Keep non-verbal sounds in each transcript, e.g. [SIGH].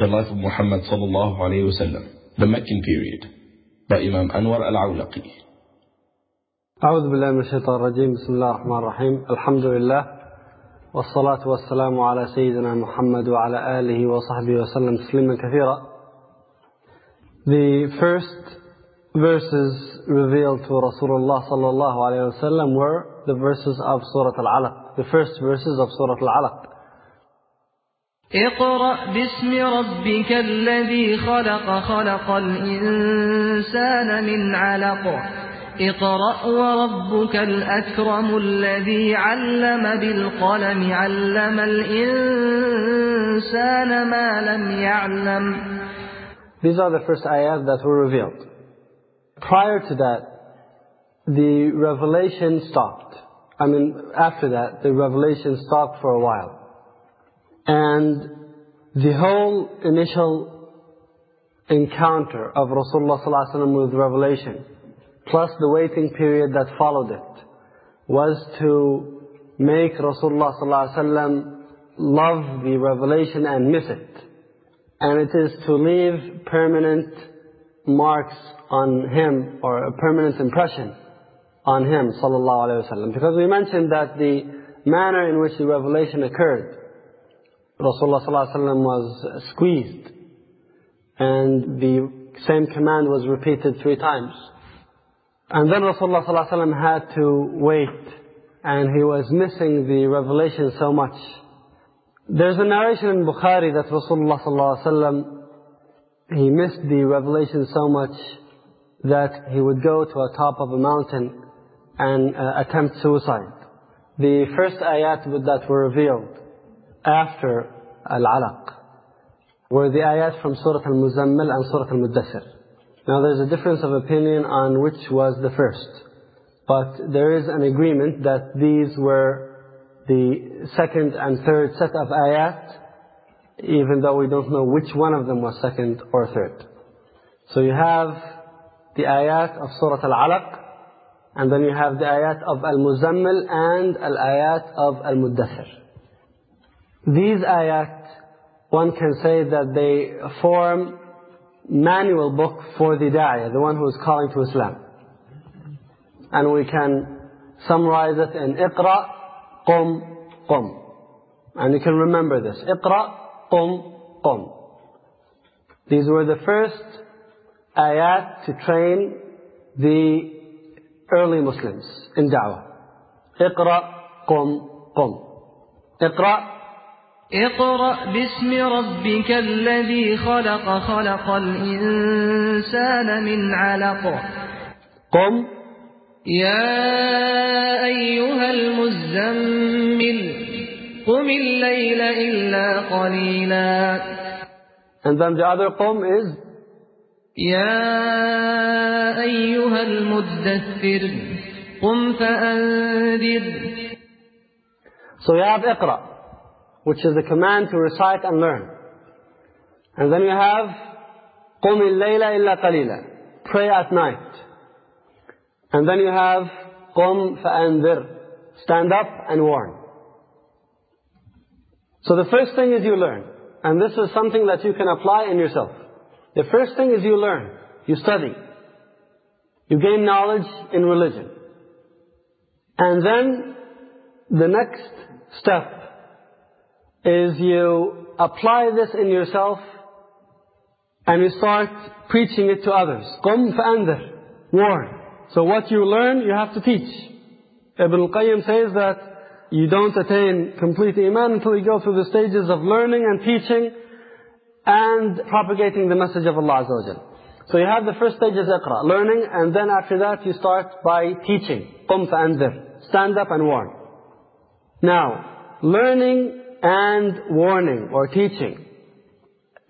The Life of Muhammad sallallahu alayhi wa sallam, the Meccan period, by Imam Anwar al-Awlaqi. أعوذ بالله من الشيطان الرجيم بسم الله الرحمن الرحيم الحمد لله والصلاة والسلام على سيدنا محمد وعلى آله وصحبه وسلم تسليما كثيرا The first verses revealed to Rasulullah sallallahu alayhi wa sallam were the verses of Surah Al-Alaq, the first verses of Surah Al-Alaq. اقرأ باسم ربك الذي خلق خلق الإنسان من علق اقرأ وربك الأكرم الذي علم بالقلم علم الإنسان ما لم يعلم These are the first ayat that were revealed. Prior to that, the revelation stopped. I mean, after that, the revelation stopped for a while. And the whole initial encounter of Rasulullah ﷺ with revelation, plus the waiting period that followed it, was to make Rasulullah ﷺ love the revelation and miss it. And it is to leave permanent marks on him, or a permanent impression on him, wa Because we mentioned that the manner in which the revelation occurred, Rasulullah ﷺ was squeezed. And the same command was repeated three times. And then Rasulullah ﷺ had to wait. And he was missing the revelation so much. There's a narration in Bukhari that Rasulullah ﷺ, he missed the revelation so much that he would go to a top of a mountain and uh, attempt suicide. The first ayat that were revealed after Al-Alaq were the ayat from Surah Al-Muzammil and Surah Al-Muddassir. Now there's a difference of opinion on which was the first. But there is an agreement that these were the second and third set of ayat, even though we don't know which one of them was second or third. So you have the ayat of Surah Al-Alaq, and then you have the ayat of Al-Muzammil and al-ayat of Al-Muddathir. These ayat, one can say that they form manual book for the da'iyah, the one who is calling to Islam. And we can summarize it in Iqra, Qum, Qum. And you can remember this. Iqra, Qum, Qum. These were the first ayat to train the early Muslims in da'wah. Iqra, Qum, Qum. Iqra, اقرأ باسم ربك الذي خلق خلق الإنسان من علق. قم يا أيها المزمل قم الليل إلا قليلا. And then the other قم is. يا أيها المدثر قم فأنذر. So you have اقرأ. which is the command to recite and learn. And then you have قُمِ اللَّيْلَ إِلَّا قَلِيلًا Pray at night. And then you have قُمْ فَأَنذِرْ Stand up and warn. So the first thing is you learn. And this is something that you can apply in yourself. The first thing is you learn. You study. You gain knowledge in religion. And then the next step is you apply this in yourself and you start preaching it to others. قُمْ فَأَنذِرْ Warn. So what you learn, you have to teach. Ibn al-Qayyim says that you don't attain complete iman until you go through the stages of learning and teaching and propagating the message of Allah Azza wa So you have the first stage is iqra, learning, and then after that you start by teaching. قُمْ فَأَنذِرْ Stand up and warn. Now, learning and warning or teaching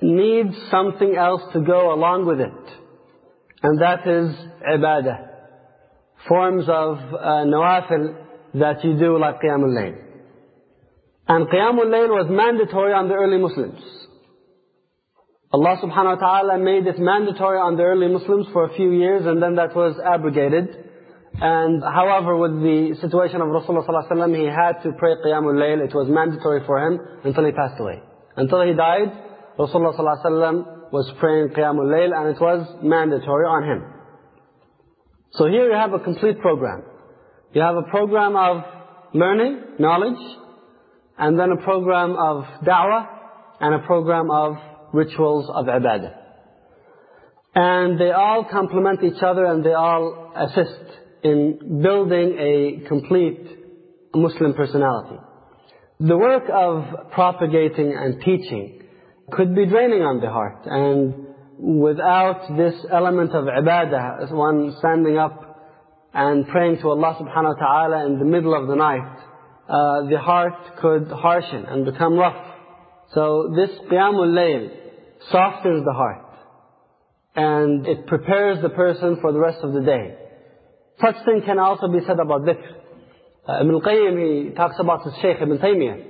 needs something else to go along with it. And that is ibadah. Forms of uh, nawafil that you do like Qiyamul Layl. And Qiyamul Layl was mandatory on the early Muslims. Allah subhanahu wa ta'ala made it mandatory on the early Muslims for a few years and then that was abrogated. And however, with the situation of Rasulullah ﷺ, he had to pray Qiyamul Layl. It was mandatory for him until he passed away. Until he died, Rasulullah ﷺ was praying Qiyamul Layl and it was mandatory on him. So here you have a complete program. You have a program of learning, knowledge, and then a program of da'wah, and a program of rituals of ibadah. And they all complement each other and they all assist in building a complete Muslim personality. The work of propagating and teaching could be draining on the heart. And without this element of ibadah, as one standing up and praying to Allah subhanahu wa ta'ala in the middle of the night, uh, the heart could harshen and become rough. So this Qiyamul Layl softens the heart. And it prepares the person for the rest of the day. Such thing can also be said about dhikr. Uh, Ibn al-Qayyim, he talks about his Shaykh Ibn Taymiyyah.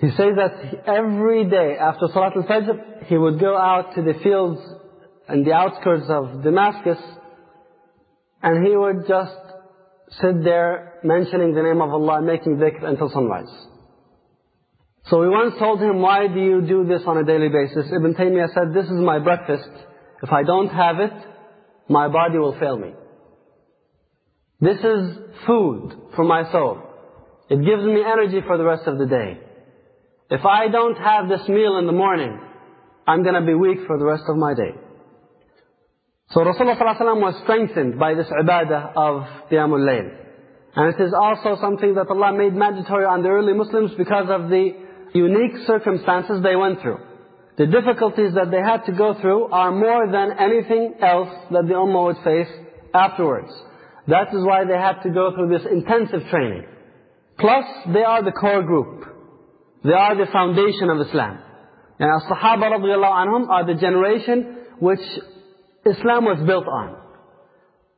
He says that every day after Salat al-Fajr, he would go out to the fields and the outskirts of Damascus, and he would just sit there mentioning the name of Allah, making dhikr until sunrise. So we once told him, why do you do this on a daily basis? Ibn Taymiyyah said, this is my breakfast. If I don't have it, my body will fail me. This is food for my soul. It gives me energy for the rest of the day. If I don't have this meal in the morning, I'm going to be weak for the rest of my day. So Rasulullah ﷺ was strengthened by this ibadah of Qiyamul Layl. And it is also something that Allah made mandatory on the early Muslims because of the unique circumstances they went through. The difficulties that they had to go through are more than anything else that the Ummah would face afterwards. That is why they had to go through this intensive training. Plus, they are the core group. They are the foundation of Islam. And as-Sahaba radiallahu anhum are the generation which Islam was built on.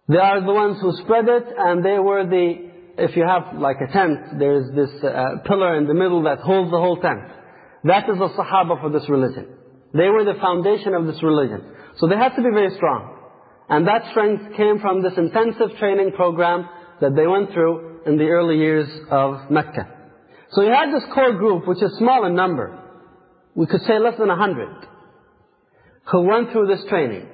They are the ones who spread it and they were the, if you have like a tent, there's this uh, pillar in the middle that holds the whole tent. That is the Sahaba for this religion. They were the foundation of this religion. So they had to be very strong. And that strength came from this intensive training program that they went through in the early years of Mecca. So you had this core group, which is small in number. We could say less than a hundred, who went through this training.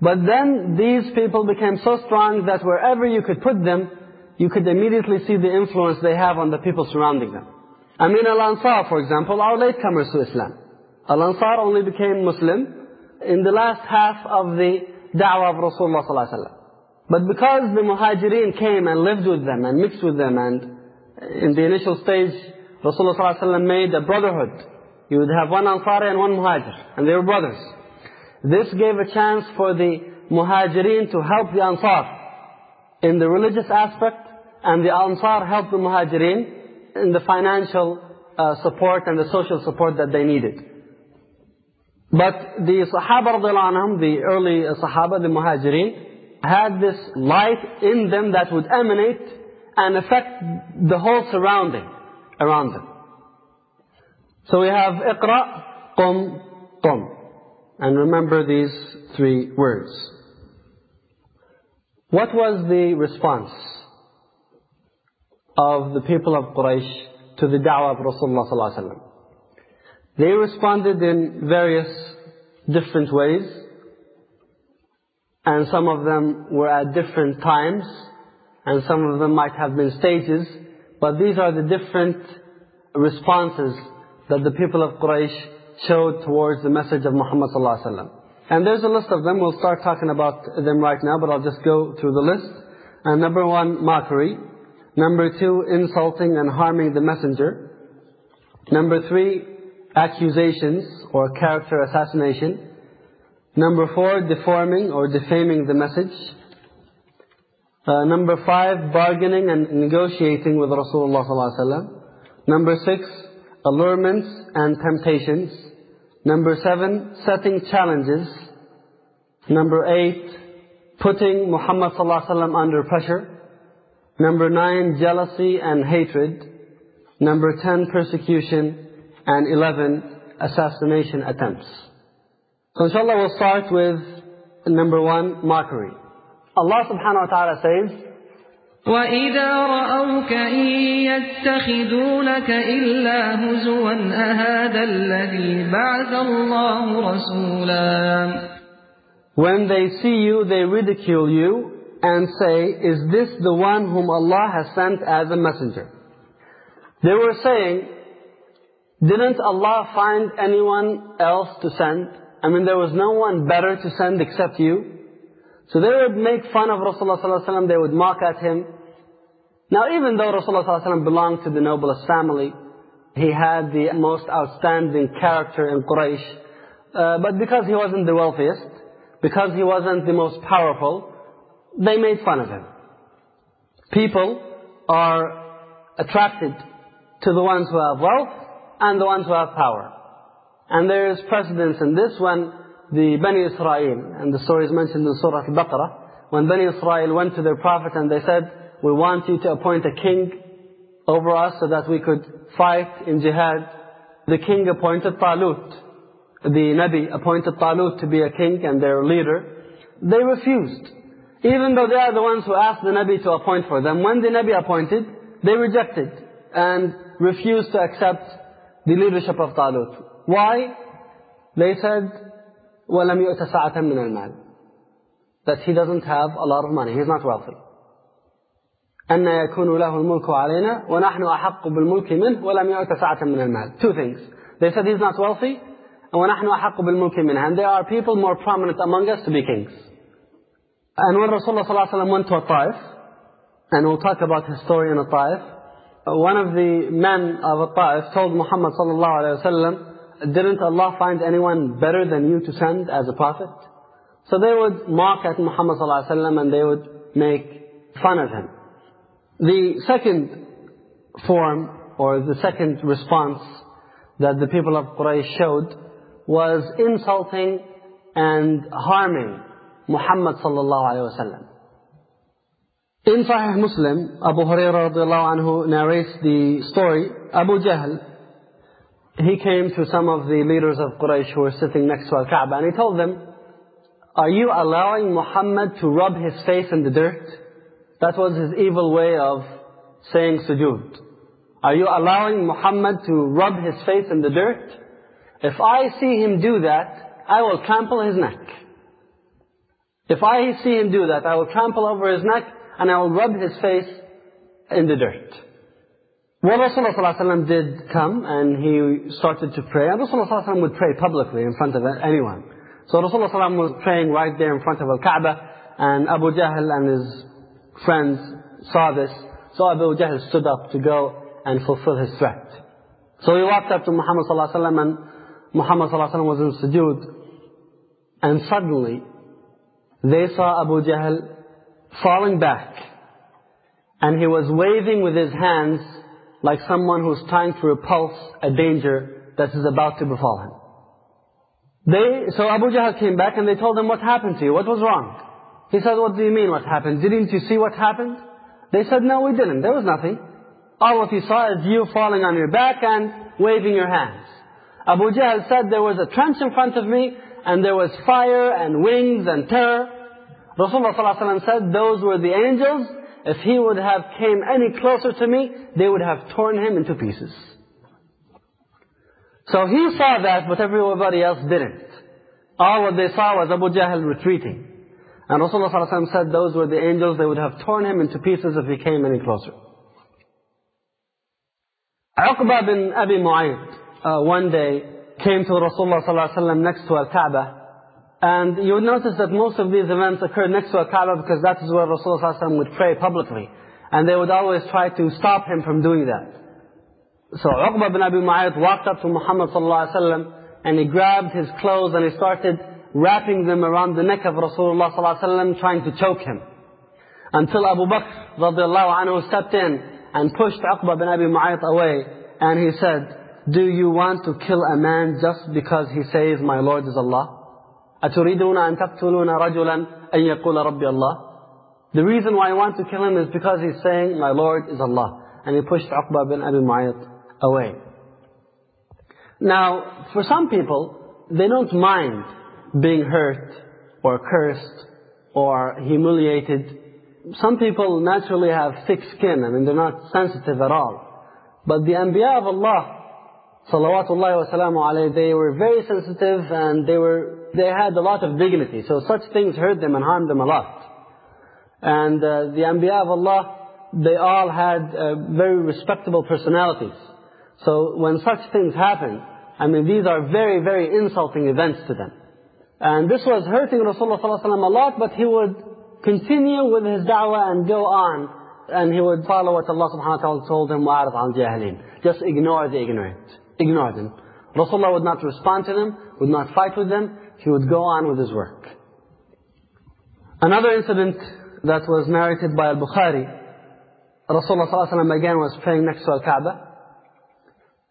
But then these people became so strong that wherever you could put them, you could immediately see the influence they have on the people surrounding them. Mean Al-Ansar, for example, are latecomers to Islam. Al-Ansar only became Muslim in the last half of the da'wah of Rasulullah. But because the Muhajirin came and lived with them and mixed with them and in the initial stage, Rasulullah ﷺ made a brotherhood. You would have one Ansari and one Muhajir, and they were brothers. This gave a chance for the Muhajirin to help the Ansar in the religious aspect, and the Ansar helped the Muhajirin in the financial uh, support and the social support that they needed. But the Sahaba anhum, the early Sahaba, the Muhajirin, had this light in them that would emanate and affect the whole surrounding around them. So we have Iqra, Qum, Qum. And remember these three words. What was the response of the people of Quraysh to the da'wah of Rasulullah sallallahu alaihi wasallam? They responded in various different ways, and some of them were at different times, and some of them might have been stages, but these are the different responses that the people of Quraysh showed towards the message of Muhammad sallallahu. And there's a list of them. We'll start talking about them right now, but I'll just go through the list. And number one, mockery. Number two, insulting and harming the messenger. Number three, accusations or character assassination. Number four, deforming or defaming the message. Uh, number five, bargaining and negotiating with Rasulullah sallallahu Number six, allurements and temptations. Number seven, setting challenges. Number eight, putting Muhammad sallallahu under pressure. Number nine, jealousy and hatred. Number ten, persecution And eleven, assassination attempts. So inshallah we'll start with number one, mockery. Allah subhanahu wa ta'ala says, وإذا رأوك إن يتخذونك إلا هزوا أهذا الذي بعث الله رسولا When they see you, they ridicule you and say, Is this the one whom Allah has sent as a messenger? They were saying, didn't Allah find anyone else to send? I mean, there was no one better to send except you. So they would make fun of Rasulullah ﷺ, they would mock at him. Now even though Rasulullah ﷺ belonged to the noblest family, he had the most outstanding character in Quraysh, uh, but because he wasn't the wealthiest, because he wasn't the most powerful, they made fun of him. People are attracted to the ones who have wealth and the ones who have power. And there is precedence in this when the Bani Israel, and the story is mentioned in Surah Al-Baqarah, when Bani Israel went to their Prophet and they said, we want you to appoint a king over us so that we could fight in jihad. The king appointed Talut. The Nabi appointed Talut to be a king and their leader. They refused. Even though they are the ones who asked the Nabi to appoint for them, when the Nabi appointed, they rejected and refused to accept the leadership of Talut. Why? They said, وَلَمْ يُؤْتَ سَعَةً مِنَ الْمَالِ That he doesn't have a lot of money. He's not wealthy. أن يكون له الملك علينا ونحن أحق بالملك منه ولم يؤت سعة من المال. Two things. They said he's not wealthy ونحن أحق بالملك منه. And there are people more prominent among us to be kings. And when Rasulullah ﷺ went to a Taif, and we'll talk about his story in a Taif, one of the men of Taif told Muhammad ﷺ, didn't Allah find anyone better than you to send as a prophet? So they would mock at Muhammad ﷺ and they would make fun of him. The second form, or the second response that the people of Quraysh showed was insulting and harming Muhammad sallallahu alayhi wasallam. In Sahih Muslim, Abu Hurairah anhu narrates the story. Abu Jahl, he came to some of the leaders of Quraysh who were sitting next to Al-Kaaba and he told them, Are you allowing Muhammad to rub his face in the dirt? That was his evil way of saying sujood. Are you allowing Muhammad to rub his face in the dirt? If I see him do that, I will trample his neck. If I see him do that, I will trample over his neck and I will rub his face in the dirt. Well, Rasulullah ﷺ did come and he started to pray. And Rasulullah ﷺ would pray publicly in front of anyone. So Rasulullah ﷺ was praying right there in front of Al-Kaaba and Abu Jahl and his friends saw this. So Abu Jahl stood up to go and fulfill his threat. So he walked up to Muhammad ﷺ and Muhammad ﷺ was in sujood. And suddenly, they saw Abu Jahl falling back. And he was waving with his hands like someone who's trying to repulse a danger that is about to befall him. They, so Abu Jahl came back and they told him, what happened to you? What was wrong? He said, what do you mean what happened? Didn't you see what happened? They said, no, we didn't. There was nothing. All what you saw is you falling on your back and waving your hands. Abu Jahl said there was a trench in front of me and there was fire and wings and terror. Rasulullah ﷺ said, those were the angels, if he would have came any closer to me, they would have torn him into pieces. So he saw that, but everybody else didn't. All what they saw was Abu Jahl retreating. And Rasulullah ﷺ said those were the angels, they would have torn him into pieces if he came any closer. Uqba bin Abi Mu'ayt uh, one day came to Rasulullah ﷺ next to Al-Ka'bah and you'll notice that most of these events occurred next to a Kaaba because that is where Rasulullah ﷺ would pray publicly. And they would always try to stop him from doing that. So Uqba bin Abi Mu'ayt walked up to Muhammad ﷺ and he grabbed his clothes and he started wrapping them around the neck of Rasulullah ﷺ trying to choke him. Until Abu Bakr radiallahu anhu stepped in and pushed Uqba bin Abi Mu'ayt away and he said, Do you want to kill a man just because he says my Lord is Allah? أتريدون أن تقتلون رجلا أن يقول ربي الله The reason why I want to kill him is because he's saying, my Lord is Allah. And he pushed Uqba bin Abi Mu'ayt away. Now, for some people, they don't mind being hurt or cursed or humiliated. Some people naturally have thick skin. I mean, they're not sensitive at all. But the Anbiya of Allah, salawatullahi wa alayhi, they were very sensitive and they were they had a lot of dignity. So such things hurt them and harmed them a lot. And uh, the Anbiya of Allah, they all had uh, very respectable personalities. So when such things happen, I mean, these are very, very insulting events to them. And this was hurting Rasulullah ﷺ a lot, but he would continue with his da'wah and go on. And he would follow what Allah subhanahu wa ta'ala told him, وَعَرَضْ عَنْ جَاهِلِينَ Just ignore the ignorant. Ignore them. Rasulullah would not respond to them, would not fight with them. He would go on with his work. Another incident that was narrated by Al-Bukhari, Rasulullah ﷺ again was praying next to Al-Kaaba.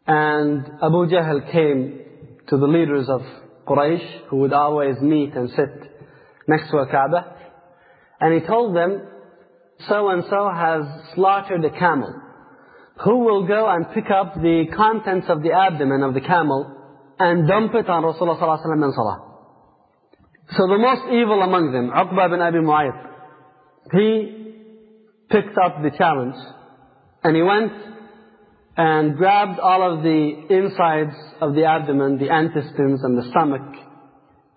And Abu Jahl came to the leaders of Quraysh, who would always meet and sit next to Al-Kaaba. And he told them, so-and-so has slaughtered a camel. Who will go and pick up the contents of the abdomen of the camel and dump it on Rasulullah ﷺ in salah? So the most evil among them, Uqba bin Abi Mu'ayt, he picked up the challenge and he went and grabbed all of the insides of the abdomen, the intestines and the stomach,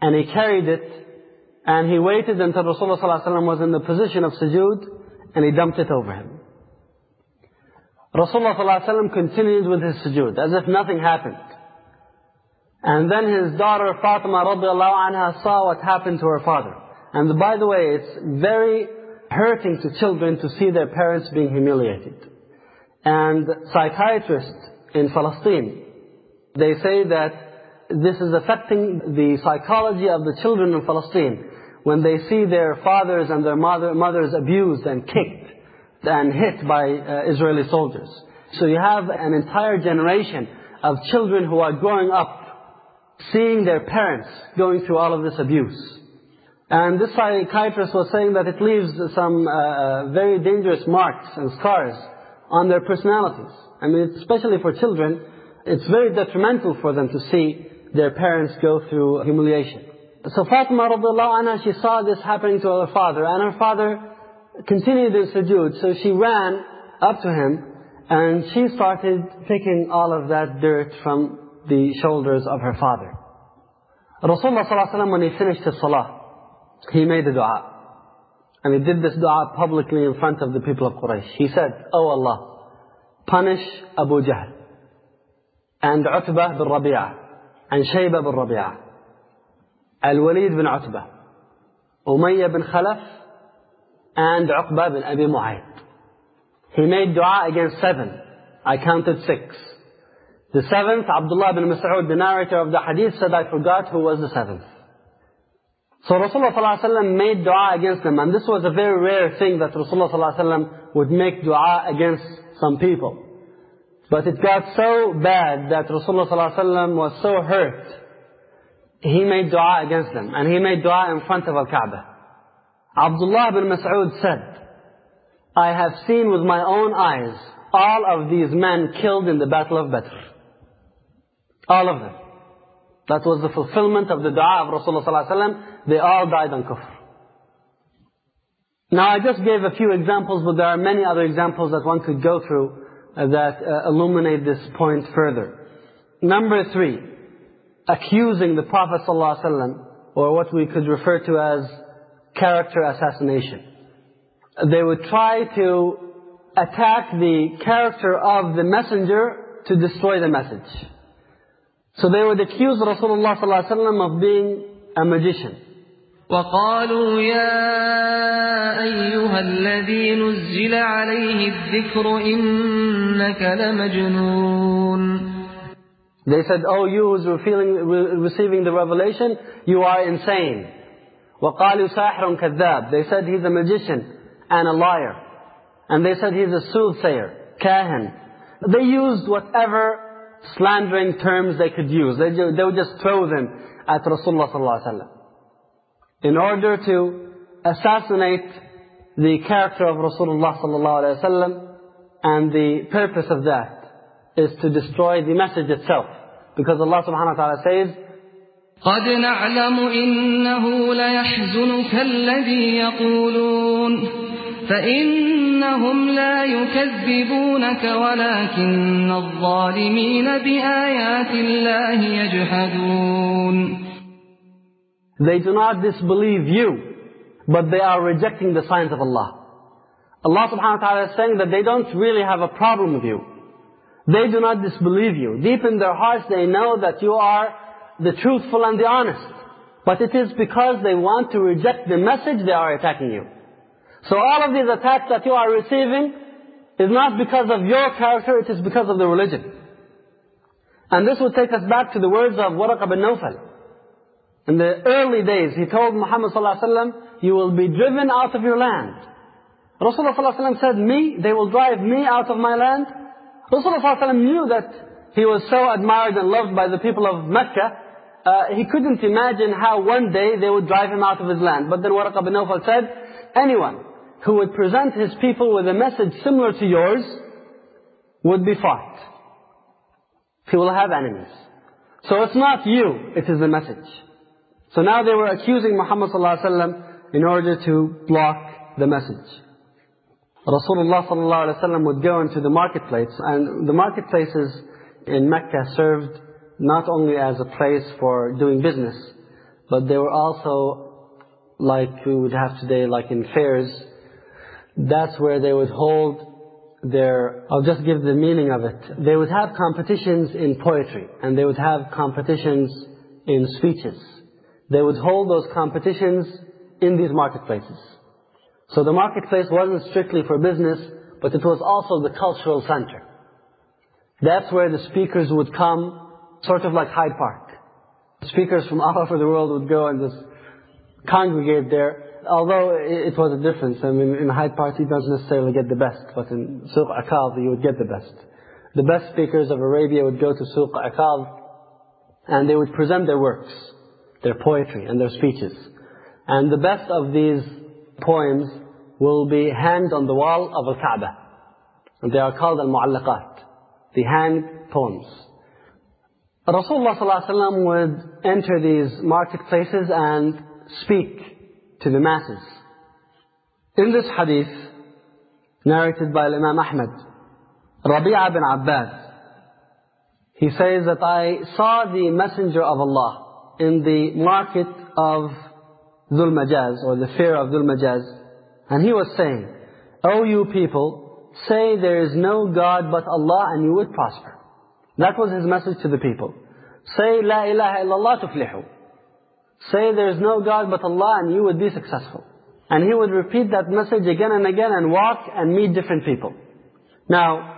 and he carried it, and he waited until Rasulullah ﷺ was in the position of sujood, and he dumped it over him. Rasulullah ﷺ continued with his sujood, as if nothing happened. And then his daughter Fatima radiallahu anha saw what happened to her father. And by the way, it's very hurting to children to see their parents being humiliated. And psychiatrists in Palestine, they say that this is affecting the psychology of the children in Palestine when they see their fathers and their mother, mothers abused and kicked and hit by uh, Israeli soldiers. So you have an entire generation of children who are growing up seeing their parents going through all of this abuse. And this psychiatrist was saying that it leaves some uh, very dangerous marks and scars on their personalities. I mean, especially for children, it's very detrimental for them to see their parents go through humiliation. So Fatima radiallahu anha, she saw this happening to her father, and her father continued in sujood. So she ran up to him, and she started picking all of that dirt from the shoulders of her father. Rasulullah ﷺ, when he finished his salah, he made a dua. And he did this dua publicly in front of the people of Quraysh. He said, Oh Allah, punish Abu Jahl, and Utbah bin Rabi'ah, and Shayba bin Rabi'ah, Al-Walid bin Utbah, Umayyah bin Khalaf, and Uqba bin Abi Mu'ayt. He made dua against seven. I counted six. The seventh, Abdullah bin Mas'ud, the narrator of the hadith, said, I forgot who was the seventh. So Rasulullah ﷺ made dua against them. And this was a very rare thing that Rasulullah ﷺ would make dua against some people. But it got so bad that Rasulullah ﷺ was so hurt. He made dua against them. And he made dua in front of Al-Kaaba. Abdullah bin Mas'ud said, I have seen with my own eyes all of these men killed in the Battle of Badr. All of them. That was the fulfillment of the dua of Rasulullah ﷺ. They all died on kufr. Now I just gave a few examples, but there are many other examples that one could go through uh, that uh, illuminate this point further. Number three, accusing the Prophet ﷺ, or what we could refer to as character assassination. They would try to attack the character of the messenger to destroy the message. So they would accuse Rasulullah ﷺ of being a magician. وقالوا يا أيها الذي نزل عليه الذكر إنك لمجنون They said, oh you who's receiving the revelation, you are insane. وقالوا ساحر كذاب They said he's a magician and a liar. And they said he's a soothsayer, kahin. They used whatever slandering terms they could use. They, they would just throw them at Rasulullah sallallahu alaihi wasallam in order to assassinate the character of Rasulullah sallallahu alaihi wasallam and the purpose of that is to destroy the message itself because Allah subhanahu wa ta'ala says قد نعلم إنه ليحزنك الذي يقولون فإنهم لا يكذبونك ولكن الظالمين بآيات الله يجحدون They do not disbelieve you, but they are rejecting the signs of Allah. Allah subhanahu wa ta'ala is saying that they don't really have a problem with you. They do not disbelieve you. Deep in their hearts they know that you are the truthful and the honest. But it is because they want to reject the message they are attacking you. So all of these attacks that you are receiving is not because of your character, it is because of the religion. And this would take us back to the words of Waraq bin Nawfal. In the early days, he told Muhammad sallallahu alaihi wasallam, you will be driven out of your land. Rasulullah sallallahu alaihi wasallam said, me, they will drive me out of my land. Rasulullah sallallahu alaihi wasallam knew that he was so admired and loved by the people of Mecca, uh, he couldn't imagine how one day they would drive him out of his land. But then Waraq bin Nawfal said, anyone who would present his people with a message similar to yours would be fought. He will have enemies. So it's not you, it is the message. So now they were accusing Muhammad ﷺ in order to block the message. Rasulullah ﷺ would go into the marketplace, and the marketplaces in Mecca served not only as a place for doing business, but they were also like we would have today, like in fairs. That's where they would hold their, I'll just give the meaning of it. They would have competitions in poetry, and they would have competitions in speeches. They would hold those competitions in these marketplaces. So the marketplace wasn't strictly for business, but it was also the cultural center. That's where the speakers would come, sort of like Hyde Park. Speakers from all [LAUGHS] over the world would go and just congregate there. Although it was a difference. I mean, in Hyde Park you don't necessarily get the best, but in Suq Ukaz you would get the best. The best speakers of Arabia would go to Suq Ukaz and they would present their works, their poetry and their speeches. And the best of these poems will be hanged on the wall of Al-Kaaba. And they are called Al-Mu'allaqat, the hanged poems. Rasulullah ﷺ would enter these marketplaces and speak to the masses. In this hadith, narrated by Imam Ahmad, Rabi'a bin Abbad, he says that I saw the Messenger of Allah in the market of Dhul Majaz, or the fair of Dhul Majaz, and he was saying, O you people, say there is no God but Allah and you would prosper. That was his message to the people. Say, La ilaha illallah tuflihu. Say there is no God but Allah and you would be successful. And he would repeat that message again and again and walk and meet different people. Now,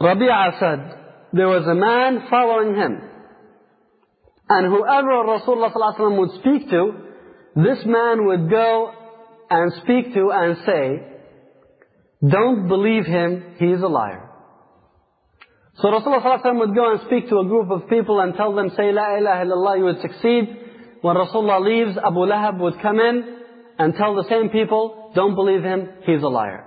Rabi'a said, there was a man following him. And whoever Rasulullah ﷺ would speak to, this man would go and speak to and say, don't believe him, he is a liar. So Rasulullah ﷺ would go and speak to a group of people and tell them, say La ilaha illallah, you would succeed. When Rasulullah leaves, Abu Lahab would come in and tell the same people, don't believe him, he's a liar.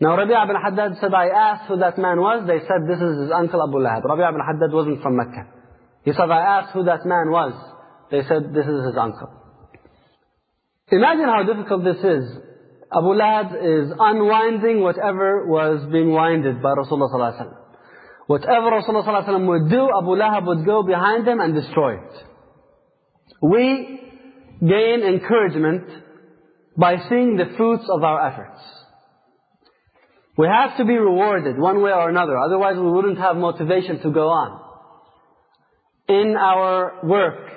Now Rabi'a bin Abbad said, I asked who that man was. They said, this is his uncle Abu Lahab. Rabi'a bin Abbad wasn't from Mecca. He said, I asked who that man was. They said, this is his uncle. Imagine how difficult this is. Abu Lahab is unwinding whatever was being winded by Rasulullah ﷺ. Whatever Rasulullah ﷺ would do, Abu Lahab would go behind him and destroy it. We gain encouragement by seeing the fruits of our efforts. We have to be rewarded one way or another, otherwise we wouldn't have motivation to go on. In our work,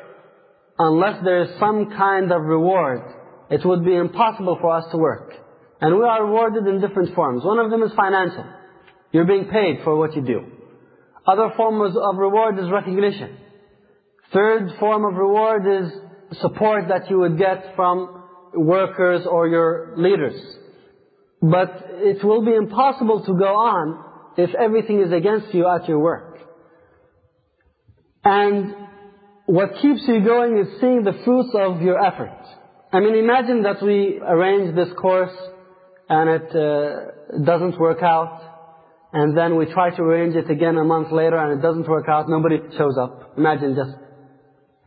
unless there is some kind of reward, it would be impossible for us to work. And we are rewarded in different forms. One of them is financial. You're being paid for what you do. Other forms of reward is recognition. Third form of reward is support that you would get from workers or your leaders. But it will be impossible to go on if everything is against you at your work. And what keeps you going is seeing the fruits of your effort. I mean, imagine that we arrange this course and it uh, doesn't work out. And then we try to arrange it again a month later and it doesn't work out. Nobody shows up. Imagine just,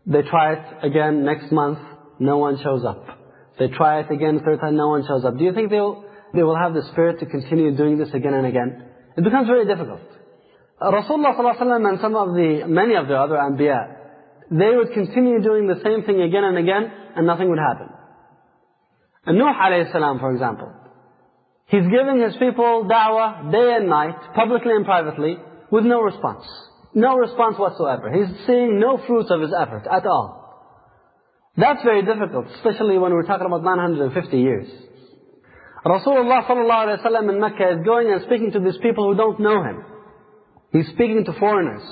they try it again next month, no one shows up. They try it again third time, no one shows up. Do you think they'll they will have the spirit to continue doing this again and again. It becomes very difficult. Rasulullah ﷺ and some of the, many of the other Anbiya, they would continue doing the same thing again and again and nothing would happen. And Nuh salam, for example, he's giving his people da'wah day and night, publicly and privately, with no response. No response whatsoever. He's seeing no fruits of his effort at all. That's very difficult, especially when we're talking about 950 years. Rasulullah sallallahu in Mecca is going and speaking to these people who don't know him. He's speaking to foreigners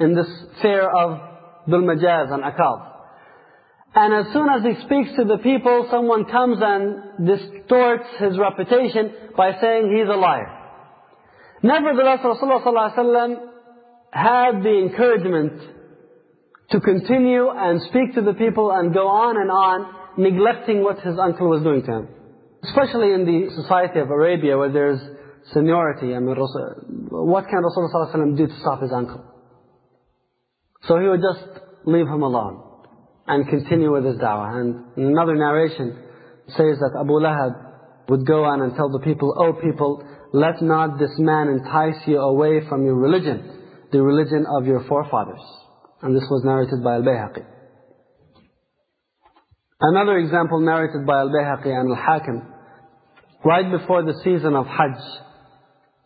in this fair of Dhul Majaz and Ukaz. And as soon as he speaks to the people, someone comes and distorts his reputation by saying he's a liar. Nevertheless, Rasulullah ﷺ had the encouragement to continue and speak to the people and go on and on, neglecting what his uncle was doing to him. Especially in the society of Arabia where there's seniority. I mean, what can Rasulullah ﷺ do to stop his uncle? So he would just leave him alone and continue with his da'wah. And another narration says that Abu Lahab would go on and tell the people, O people, let not this man entice you away from your religion, the religion of your forefathers. And this was narrated by Al-Bayhaqi. Another example narrated by Al-Bayhaqi and Al-Hakim, right before the season of Hajj,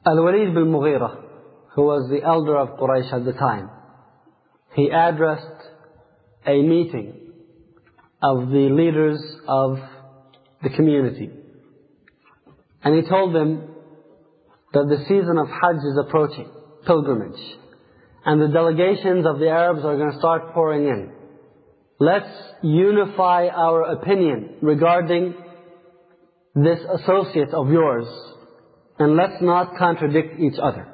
Al-Walid bin Mughira, who was the elder of Quraysh at the time, he addressed a meeting of the leaders of the community. And he told them that the season of Hajj is approaching, pilgrimage. And the delegations of the Arabs are going to start pouring in. Let's unify our opinion regarding this associate of yours. And let's not contradict each other.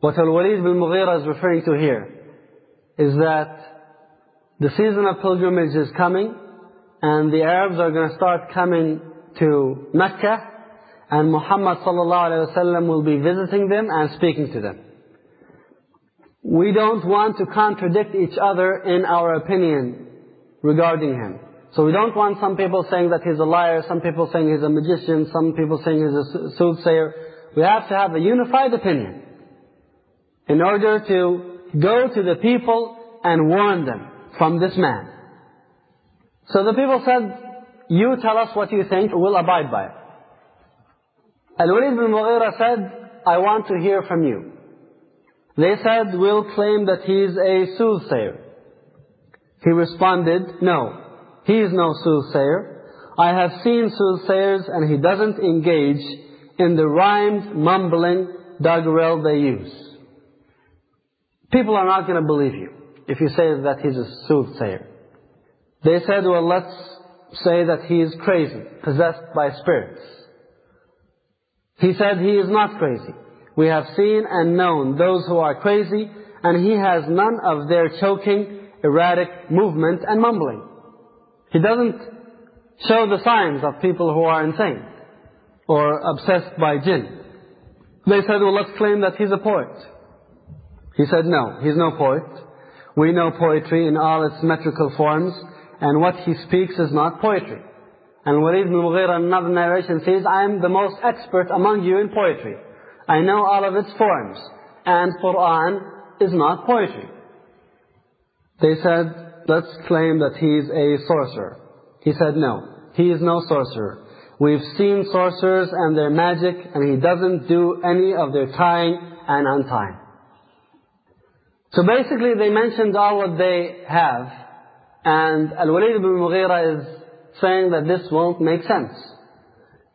What Al-Walid bin Mughira is referring to here is that the season of pilgrimage is coming and the Arabs are going to start coming to Mecca and Muhammad sallallahu alayhi wasallam will be visiting them and speaking to them. We don't want to contradict each other in our opinion regarding him. So we don't want some people saying that he's a liar, some people saying he's a magician, some people saying he's a soothsayer. We have to have a unified opinion in order to go to the people and warn them from this man. So the people said, you tell us what you think, we'll abide by it. Al-Walid bin Mughira said, I want to hear from you. They said, we'll claim that he's a soothsayer. He responded, no, he is no soothsayer. I have seen soothsayers and he doesn't engage in the rhymed, mumbling doggerel they use. People are not going to believe you if you say that he's a soothsayer. They said, well, let's say that he is crazy, possessed by spirits. He said he is not crazy. We have seen and known those who are crazy, and he has none of their choking, erratic movement and mumbling. He doesn't show the signs of people who are insane or obsessed by jinn. They said, well, let's claim that he's a poet. He said, no, he's no poet. We know poetry in all its metrical forms, and what he speaks is not poetry. And Walid bin Mughira in another narration says, I am the most expert among you in poetry. I know all of its forms. And Quran is not poetry. They said, let's claim that he's a sorcerer. He said, no, he is no sorcerer. We've seen sorcerers and their magic, and he doesn't do any of their tying and untying. So basically they mentioned all what they have, and Al-Walid ibn Mughira is saying that this won't make sense.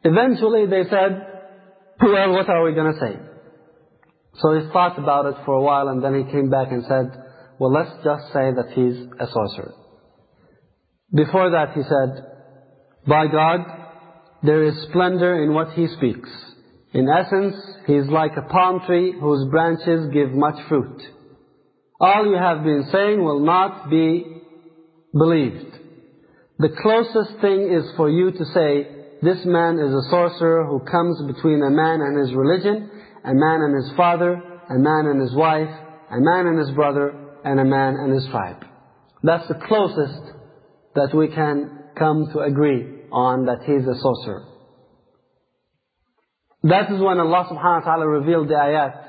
Eventually they said, well, what are we going to say? So he thought about it for a while and then he came back and said, well, let's just say that he's a sorcerer. Before that he said, by God, there is splendor in what he speaks. In essence, he is like a palm tree whose branches give much fruit. All you have been saying will not be believed. The closest thing is for you to say, this man is a sorcerer who comes between a man and his religion, a man and his father, a man and his wife, a man and his brother, and a man and his tribe. That's the closest that we can come to agree on that he is a sorcerer. That is when Allah subhanahu wa ta'ala revealed the ayat.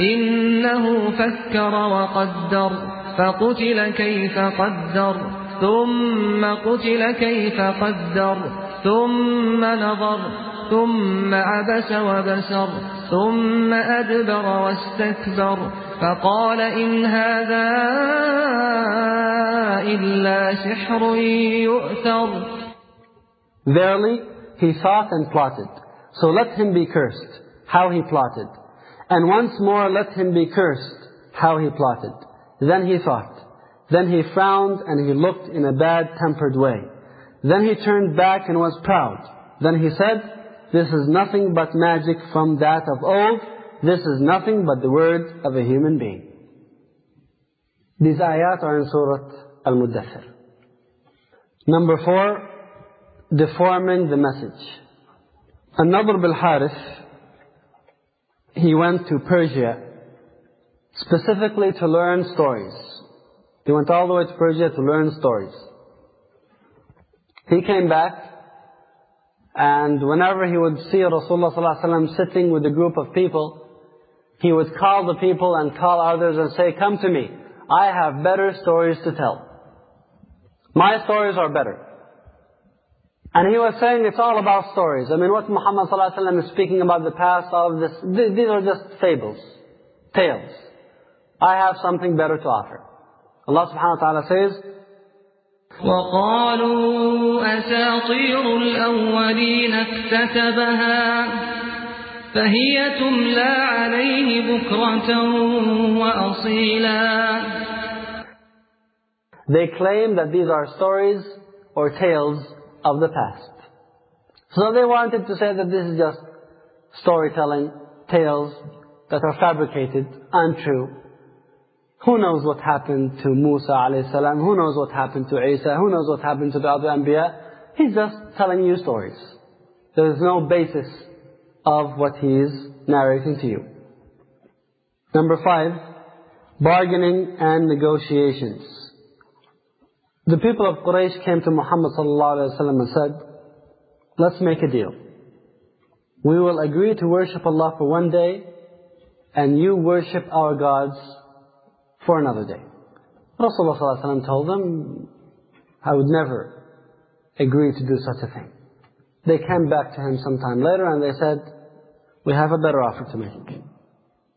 إنه فكر وقدر فقتل كيف قدر ثم قتل كيف قدر ثم نظر ثم عبس وبسر ثم أدبر واستكبر فقال إن هذا إلا سحر يؤثر Verily, he thought and plotted. So let him be cursed, how he plotted. And once more let him be cursed, how he plotted. Then he thought. Then he frowned and he looked in a bad-tempered way. Then he turned back and was proud. Then he said, This is nothing but magic from that of old. This is nothing but the word of a human being. These ayat are in Surah Al-Muddathir. Number four, deforming the message. An-Nadr bil-Harith, he went to Persia specifically to learn stories. He went all the way to Persia to learn stories. He came back, and whenever he would see Rasulullah ﷺ sitting with a group of people, he would call the people and call others and say, Come to me. I have better stories to tell. My stories are better. And he was saying it's all about stories. I mean, what Muhammad ﷺ is speaking about the past, all of this, these are just fables, tales. I have something better to offer. Allah subhanahu wa ta'ala says, وقالوا أساطير الأولين اكتتبها فهي تملى عليه بكرة وأصيلا They claim that these are stories or tales of the past. So they wanted to say that this is just storytelling, tales that are fabricated, untrue. Who knows what happened to Musa salam? Who knows what happened to Isa? Who knows what happened to the other Anbiya? He's just telling you stories. There is no basis of what he is narrating to you. Number five, bargaining and negotiations. The people of Quraysh came to Muhammad and said, let's make a deal. We will agree to worship Allah for one day and you worship our gods for another day. Rasulullah told them, I would never agree to do such a thing. They came back to him sometime later and they said, we have a better offer to make.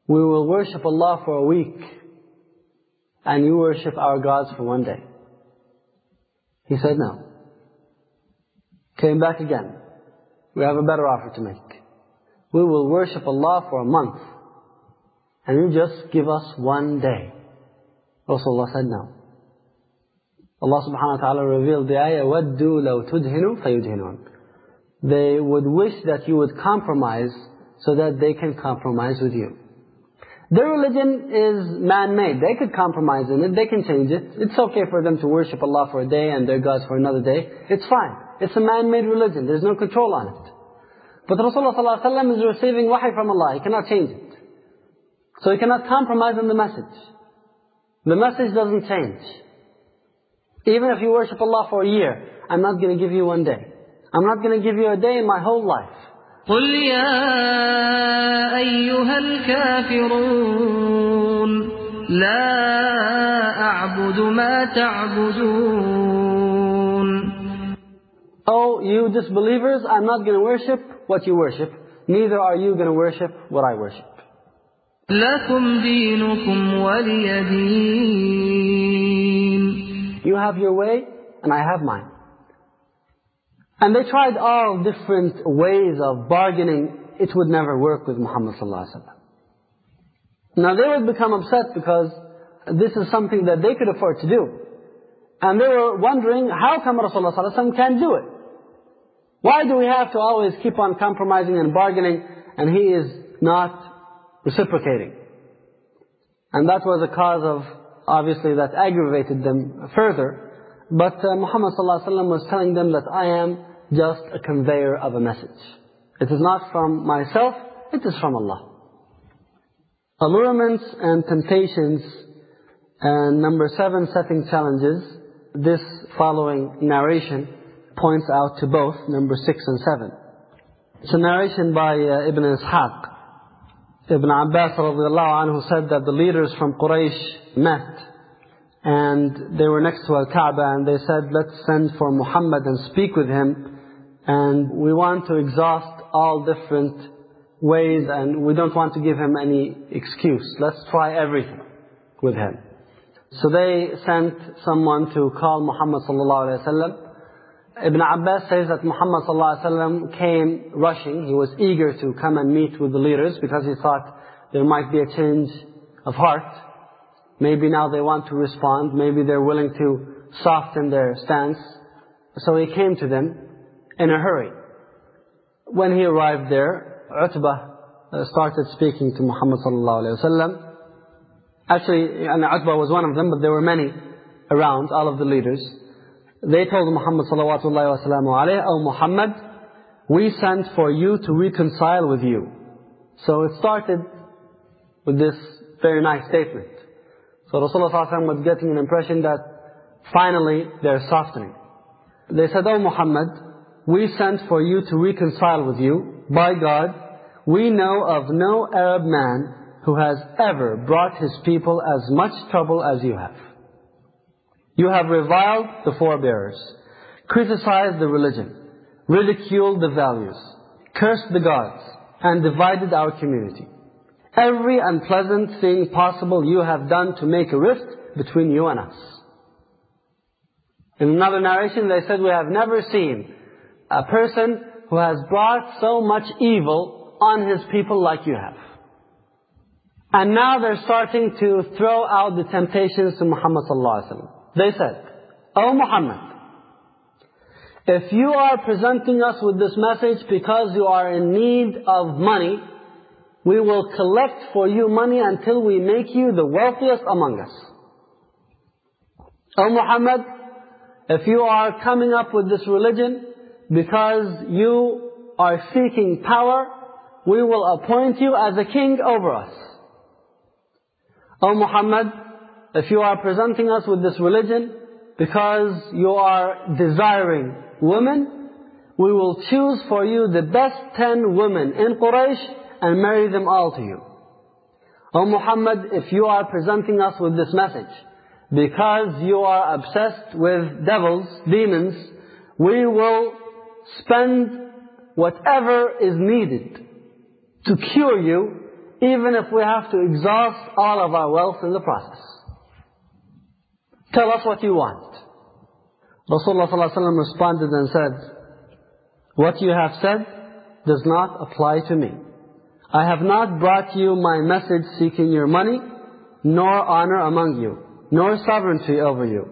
We will worship Allah for a week and you worship our gods for one day. He said no. Came back again. We have a better offer to make. We will worship Allah for a month and you just give us one day. Rasulullah said no. Allah subhanahu wa ta'ala revealed the ayah, وَدُّوا لَوْ تُدْهِنُوا فَيُدْهِنُونَ They would wish that you would compromise so that they can compromise with you. Their religion is man-made. They could compromise in it. They can change it. It's okay for them to worship Allah for a day and their gods for another day. It's fine. It's a man-made religion. There's no control on it. But Rasulullah ﷺ is receiving wahi from Allah. He cannot change it. So he cannot compromise on the message. The message doesn't change. Even if you worship Allah for a year, I'm not going to give you one day. I'm not going to give you a day in my whole life. قل يا أيها الكافرون لا أعبد ما تعبدون Oh, you disbelievers, I'm not going to worship what you worship. Neither are you going to worship what I worship. لكم دينكم ولي دين You have your way, and I have mine. And they tried all different ways of bargaining. It would never work with Muhammad sallallahu. Now they would become upset because this is something that they could afford to do. And they were wondering, how come Rasulullah sallallahu can't do it? Why do we have to always keep on compromising and bargaining and he is not reciprocating. And that was a cause of, obviously, that aggravated them further. But uh, Muhammad ﷺ was telling them that I am just a conveyor of a message. It is not from myself, it is from Allah. Allurements and temptations, and number seven, setting challenges. This following narration points out to both, number six and seven. It's a narration by uh, Ibn Ishaq. Ibn Abbas anhu said that the leaders from Quraysh met and they were next to Al-Kaaba and they said, let's send for Muhammad and speak with him and we want to exhaust all different ways and we don't want to give him any excuse. Let's try everything with him. So they sent someone to call Muhammad sallallahu alaihi wasallam. Ibn Abbas says that Muhammad sallallahu alaihi wasallam came rushing. He was eager to come and meet with the leaders because he thought there might be a change of heart. Maybe now they want to respond. Maybe they're willing to soften their stance. So he came to them in a hurry. When he arrived there, Utbah uh, started speaking to Muhammad sallallahu alaihi wasallam. Actually, and Utbah was one of them, but there were many around, all of the leaders. They told Muhammad sallallahu alaihi wasallam, "Oh Muhammad, we sent for you to reconcile with you." So it started with this very nice statement. So Rasulullah was getting an impression that finally they're softening. They said, "Oh Muhammad, we sent for you to reconcile with you. By God, we know of no Arab man who has ever brought his people as much trouble as you have. You have reviled the forebearers, criticized the religion, ridiculed the values, cursed the gods, and divided our community. Every unpleasant thing possible you have done to make a rift between you and us. In another narration, they said, We have never seen a person who has brought so much evil on his people like you have. And now they're starting to throw out the temptations to Muhammad sallallahu alaihi wasallam. They said, "O Muhammad, if you are presenting us with this message because you are in need of money, we will collect for you money until we make you the wealthiest among us. O Muhammad, if you are coming up with this religion because you are seeking power, we will appoint you as a king over us. O Muhammad, if you are presenting us with this religion because you are desiring women, we will choose for you the best ten women in Quraysh and marry them all to you. O Muhammad, if you are presenting us with this message because you are obsessed with devils, demons, we will spend whatever is needed to cure you, even if we have to exhaust all of our wealth in the process. Tell us what you want. Rasulullah ﷺ responded and said, What you have said does not apply to me. I have not brought you my message seeking your money, nor honor among you, nor sovereignty over you.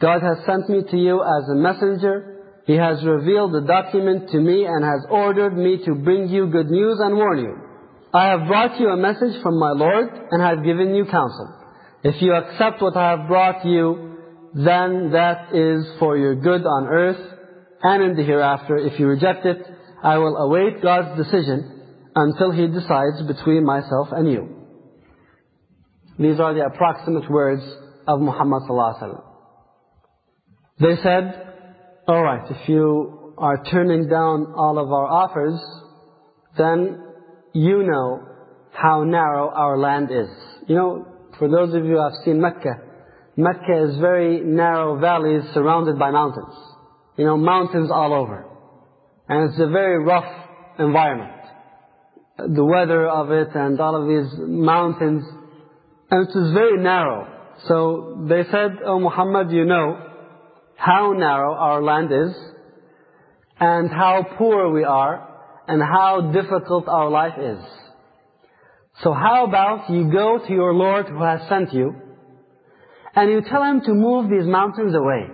God has sent me to you as a messenger he has revealed the document to me and has ordered me to bring you good news and warn you. I have brought you a message from my Lord and have given you counsel. If you accept what I have brought you, then that is for your good on earth and in the hereafter. If you reject it, I will await God's decision until He decides between myself and you. These are the approximate words of Muhammad wasallam. They said, Alright, if you are turning down all of our offers, then you know how narrow our land is. You know, for those of you who have seen Mecca, Mecca is very narrow valleys surrounded by mountains. You know, mountains all over. And it's a very rough environment. The weather of it and all of these mountains, and it is very narrow. So they said, Oh Muhammad, you know, how narrow our land is, and how poor we are, and how difficult our life is. So how about you go to your Lord who has sent you, and you tell him to move these mountains away.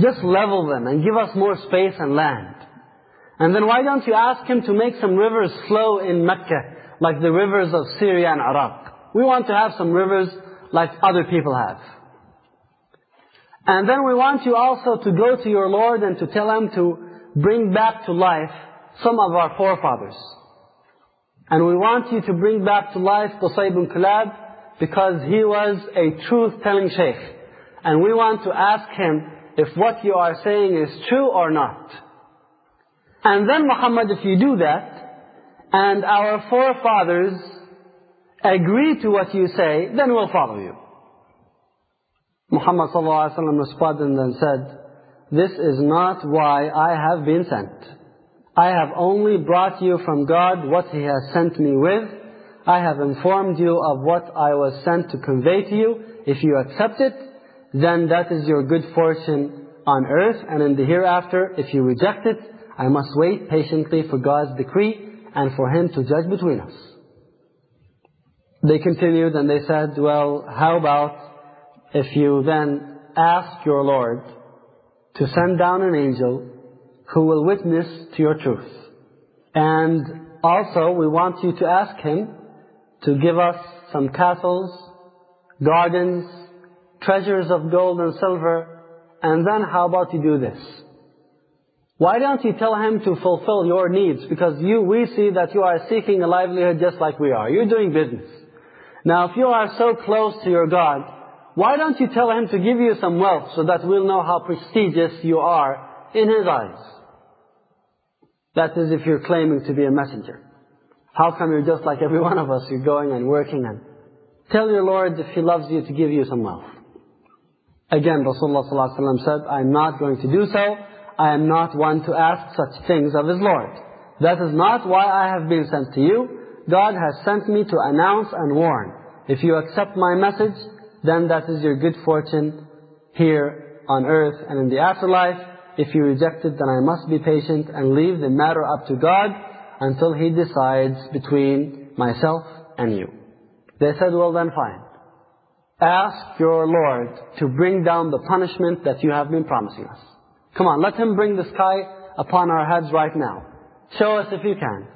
Just level them and give us more space and land. And then why don't you ask him to make some rivers flow in Mecca, like the rivers of Syria and Iraq? We want to have some rivers like other people have. And then we want you also to go to your Lord and to tell him to bring back to life some of our forefathers. And we want you to bring back to life Qusay ibn Kilab because he was a truth-telling sheikh. And we want to ask him if what you are saying is true or not. And then Muhammad, if you do that, and our forefathers agree to what you say, then we'll follow you. Muhammad ﷺ responded and said, This is not why I have been sent. I have only brought you from God what He has sent me with. I have informed you of what I was sent to convey to you. If you accept it, then that is your good fortune on earth and in the hereafter. If you reject it, I must wait patiently for God's decree and for Him to judge between us. They continued and they said, well, how about if you then ask your Lord to send down an angel who will witness to your truth. And also we want you to ask him to give us some castles, gardens, treasures of gold and silver, and then how about you do this? Why don't you tell him to fulfill your needs? Because you, we see that you are seeking a livelihood just like we are. You're doing business. Now if you are so close to your God, why don't you tell him to give you some wealth so that we'll know how prestigious you are in his eyes? That is if you're claiming to be a messenger. How come you're just like every [LAUGHS] one of us, you're going and working and tell your Lord if He loves you to give you some wealth. Again, Rasulullah ﷺ said, I'm not going to do so. I am not one to ask such things of His Lord. That is not why I have been sent to you. God has sent me to announce and warn. If you accept my message, then that is your good fortune here on earth and in the afterlife. If you reject it, then I must be patient and leave the matter up to God until He decides between myself and you. They said, well then fine. Ask your Lord to bring down the punishment that you have been promising us. Come on, let Him bring the sky upon our heads right now. Show us if you can.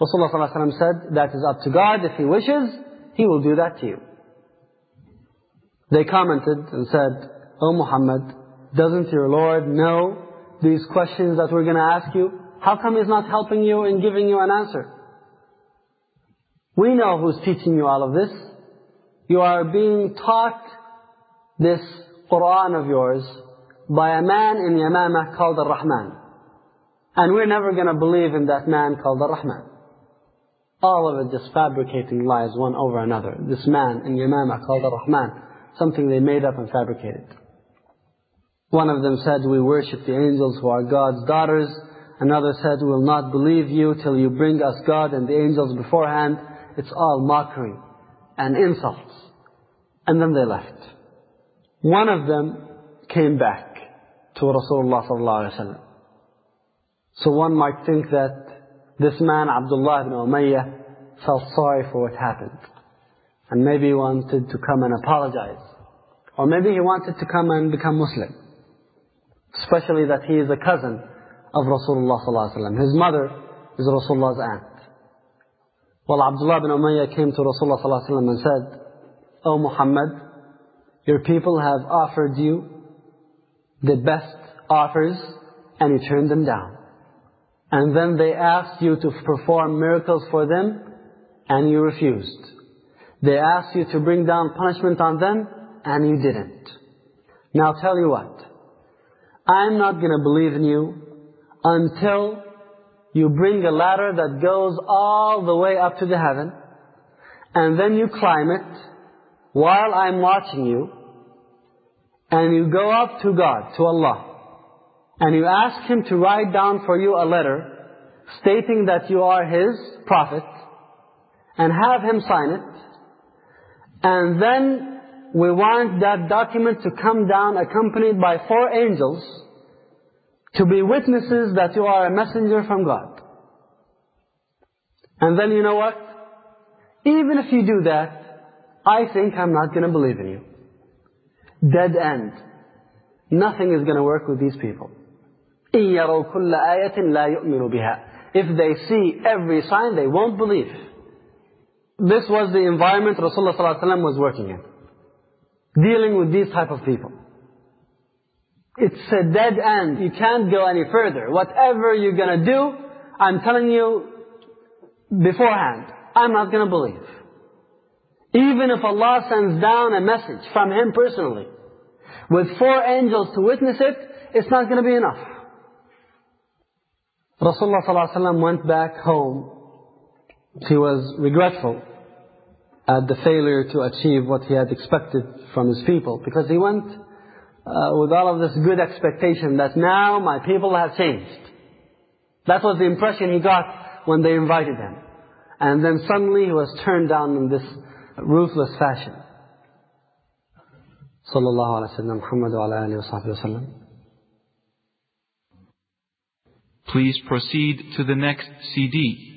Rasulullah said, that is up to God. If He wishes, He will do that to you. They commented and said, O Muhammad, doesn't your Lord know these questions that we're going to ask you? How come He's not helping you in giving you an answer? We know who's teaching you all of this. You are being taught this Qur'an of yours by a man in Yamamah called Ar-Rahman. And we're never going to believe in that man called Ar-Rahman. All of it just fabricating lies one over another. This man in Yamamah called Ar-Rahman. Something they made up and fabricated. One of them said, we worship the angels who are God's daughters. Another said, we will not believe you till you bring us God and the angels beforehand. It's all mockery and insults. And then they left. One of them came back to Rasulullah sallallahu. So one might think that this man, Abdullah ibn Umayyah, felt sorry for what happened. And maybe he wanted to come and apologize. Or maybe he wanted to come and become Muslim. Especially that he is a cousin of Rasulullah ﷺ. His mother is Rasulullah's aunt. Well, Abdullah bin Umayyah came to Rasulullah ﷺ and said, O Muhammad, your people have offered you the best offers and you turned them down. And then they asked you to perform miracles for them and you refused. They asked you to bring down punishment on them and you didn't. Now tell you what, I'm not going to believe in you until you bring a ladder that goes all the way up to the heaven, and then you climb it while I'm watching you, and you go up to God, to Allah, and you ask Him to write down for you a letter stating that you are His prophet, and have Him sign it, and then we want that document to come down accompanied by four angels to be witnesses that you are a messenger from God. And then you know what? Even if you do that, I think I'm not going to believe in you. Dead end. Nothing is going to work with these people. If they see every sign, they won't believe. This was the environment Rasulullah ﷺ was working in. Dealing with these type of people. It's a dead end. You can't go any further. Whatever you're gonna do, I'm telling you beforehand, I'm not gonna believe. Even if Allah sends down a message from Him personally, with four angels to witness it, it's not gonna be enough. Rasulullah ﷺ went back home. He was regretful at the failure to achieve what he had expected from his people because he went uh, with all of this good expectation that now my people have changed. That was the impression he got when they invited him. And then suddenly he was turned down in this ruthless fashion. Sallallahu alaihi wasallam, Muhammad wa ala alihi wa. Please proceed to the next CD.